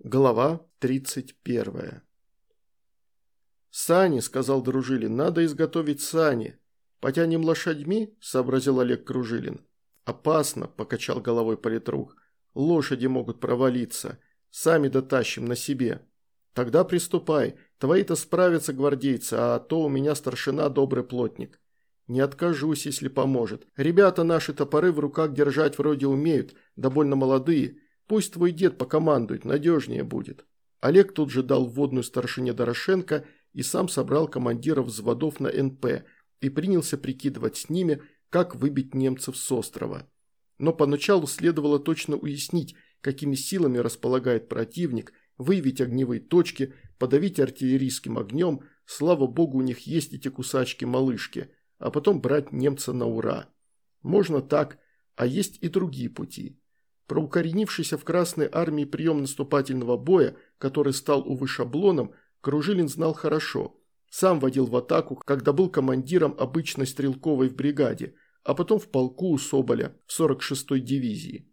Глава 31 «Сани», – сказал Дружилин, – «надо изготовить сани». «Потянем лошадьми?» – сообразил Олег Кружилин. «Опасно», – покачал головой политрук. «Лошади могут провалиться. Сами дотащим на себе». «Тогда приступай. Твои-то справятся гвардейцы, а то у меня старшина добрый плотник». «Не откажусь, если поможет. Ребята наши топоры в руках держать вроде умеют, довольно молодые». Пусть твой дед покомандует, надежнее будет». Олег тут же дал вводную старшине Дорошенко и сам собрал командиров взводов на НП и принялся прикидывать с ними, как выбить немцев с острова. Но поначалу следовало точно уяснить, какими силами располагает противник, выявить огневые точки, подавить артиллерийским огнем, слава богу, у них есть эти кусачки-малышки, а потом брать немца на ура. Можно так, а есть и другие пути. Про укоренившийся в Красной армии прием наступательного боя, который стал, увы, шаблоном, Кружилин знал хорошо. Сам водил в атаку, когда был командиром обычной стрелковой в бригаде, а потом в полку у Соболя в 46-й дивизии.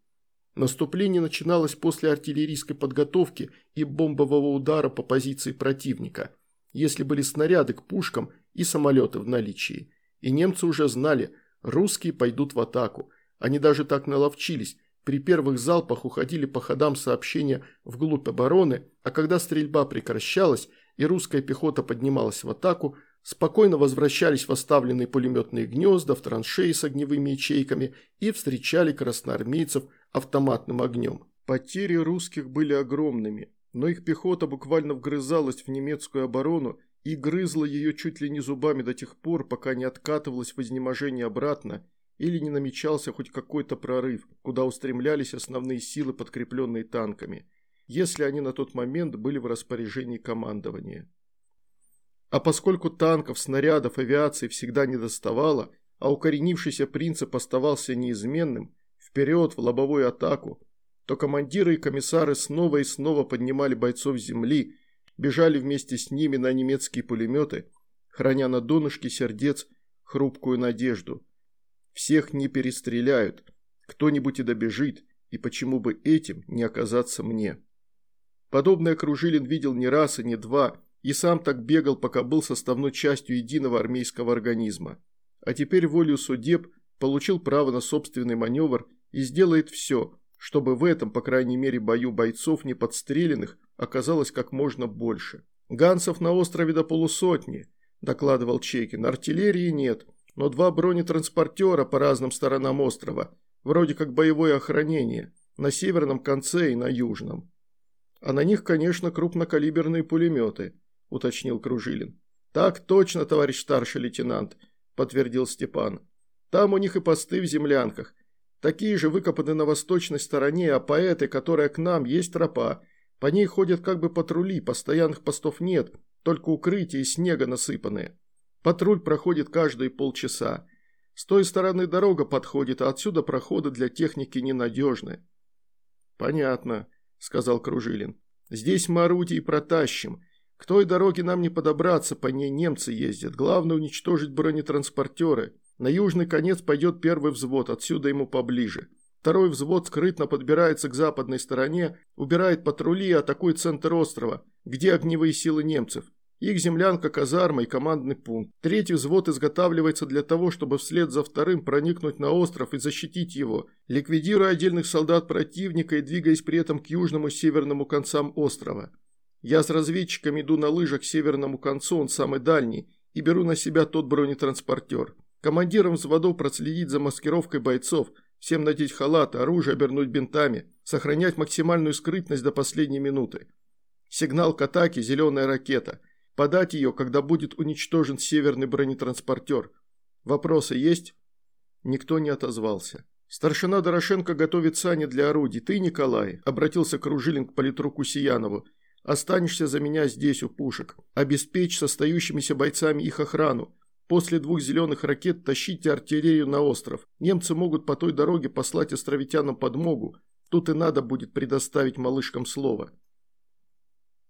Наступление начиналось после артиллерийской подготовки и бомбового удара по позиции противника, если были снаряды к пушкам и самолеты в наличии. И немцы уже знали, русские пойдут в атаку. Они даже так наловчились, при первых залпах уходили по ходам сообщения вглубь обороны, а когда стрельба прекращалась и русская пехота поднималась в атаку, спокойно возвращались в оставленные пулеметные гнезда, в траншеи с огневыми ячейками и встречали красноармейцев автоматным огнем. Потери русских были огромными, но их пехота буквально вгрызалась в немецкую оборону и грызла ее чуть ли не зубами до тех пор, пока не откатывалась в изнеможение обратно или не намечался хоть какой-то прорыв, куда устремлялись основные силы, подкрепленные танками, если они на тот момент были в распоряжении командования. А поскольку танков, снарядов, авиации всегда не доставало, а укоренившийся принцип оставался неизменным, вперед в лобовую атаку, то командиры и комиссары снова и снова поднимали бойцов с земли, бежали вместе с ними на немецкие пулеметы, храня на донышке сердец хрупкую надежду – всех не перестреляют, кто-нибудь и добежит, и почему бы этим не оказаться мне. Подобное Кружилин видел не раз и не два, и сам так бегал, пока был составной частью единого армейского организма. А теперь волю судеб получил право на собственный маневр и сделает все, чтобы в этом, по крайней мере, бою бойцов неподстреленных оказалось как можно больше. «Гансов на острове до полусотни», – докладывал Чекин, – «артиллерии нет, но два бронетранспортера по разным сторонам острова, вроде как боевое охранение, на северном конце и на южном. А на них, конечно, крупнокалиберные пулеметы, уточнил Кружилин. Так точно, товарищ старший лейтенант, подтвердил Степан. Там у них и посты в землянках. Такие же выкопаны на восточной стороне, а по этой, которая к нам, есть тропа. По ней ходят как бы патрули, постоянных постов нет, только укрытия и снега насыпанные. Патруль проходит каждые полчаса. С той стороны дорога подходит, а отсюда проходы для техники ненадежны. «Понятно», – сказал Кружилин. «Здесь мы орудий протащим. К той дороге нам не подобраться, по ней немцы ездят. Главное уничтожить бронетранспортеры. На южный конец пойдет первый взвод, отсюда ему поближе. Второй взвод скрытно подбирается к западной стороне, убирает патрули и атакует центр острова, где огневые силы немцев. Их землянка, казарма и командный пункт. Третий взвод изготавливается для того, чтобы вслед за вторым проникнуть на остров и защитить его, ликвидируя отдельных солдат противника и двигаясь при этом к южному и северному концам острова. Я с разведчиками иду на лыжах к северному концу, он самый дальний, и беру на себя тот бронетранспортер. Командирам взводов проследить за маскировкой бойцов, всем надеть халаты, оружие обернуть бинтами, сохранять максимальную скрытность до последней минуты. Сигнал к атаке – зеленая ракета – Подать ее, когда будет уничтожен северный бронетранспортер. Вопросы есть?» Никто не отозвался. «Старшина Дорошенко готовит сани для орудий. Ты, Николай?» – обратился Кружилин к политруку Сиянову. «Останешься за меня здесь, у пушек. Обеспечь с остающимися бойцами их охрану. После двух зеленых ракет тащите артиллерию на остров. Немцы могут по той дороге послать островитянам подмогу. Тут и надо будет предоставить малышкам слово».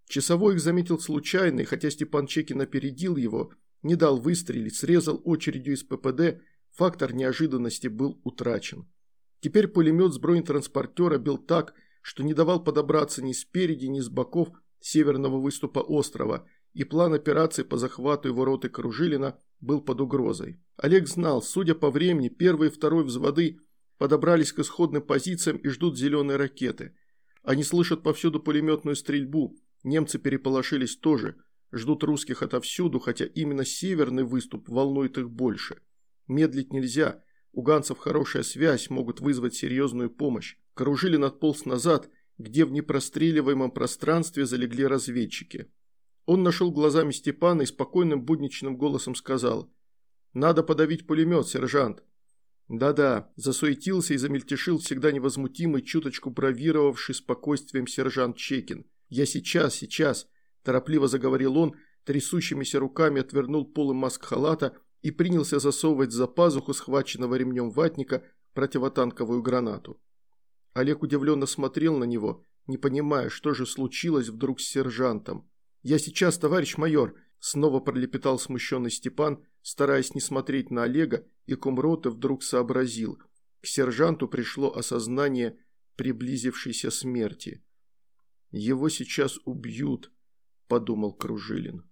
Часовой их заметил случайно, и хотя Степан Чекин опередил его, не дал выстрелить, срезал очередью из ППД, фактор неожиданности был утрачен. Теперь пулемет с бронетранспортера бил так, что не давал подобраться ни спереди, ни с боков северного выступа острова, и план операции по захвату его роты Кружилина был под угрозой. Олег знал, судя по времени, первый и второй взводы подобрались к исходным позициям и ждут зеленые ракеты. Они слышат повсюду пулеметную стрельбу, немцы переполошились тоже, ждут русских отовсюду, хотя именно северный выступ волнует их больше. Медлить нельзя, у ганцев хорошая связь, могут вызвать серьезную помощь. Кружилин отполз назад, где в непростреливаемом пространстве залегли разведчики. Он нашел глазами Степана и спокойным будничным голосом сказал «Надо подавить пулемет, сержант». Да-да, засуетился и замельтешил всегда невозмутимый, чуточку бравировавший спокойствием сержант Чекин. «Я сейчас, сейчас», – торопливо заговорил он, трясущимися руками отвернул полы маск-халата и принялся засовывать за пазуху схваченного ремнем ватника противотанковую гранату. Олег удивленно смотрел на него, не понимая, что же случилось вдруг с сержантом. «Я сейчас, товарищ майор», – снова пролепетал смущенный Степан, стараясь не смотреть на Олега, и Кумрота вдруг сообразил. К сержанту пришло осознание приблизившейся смерти. «Его сейчас убьют», – подумал Кружилин.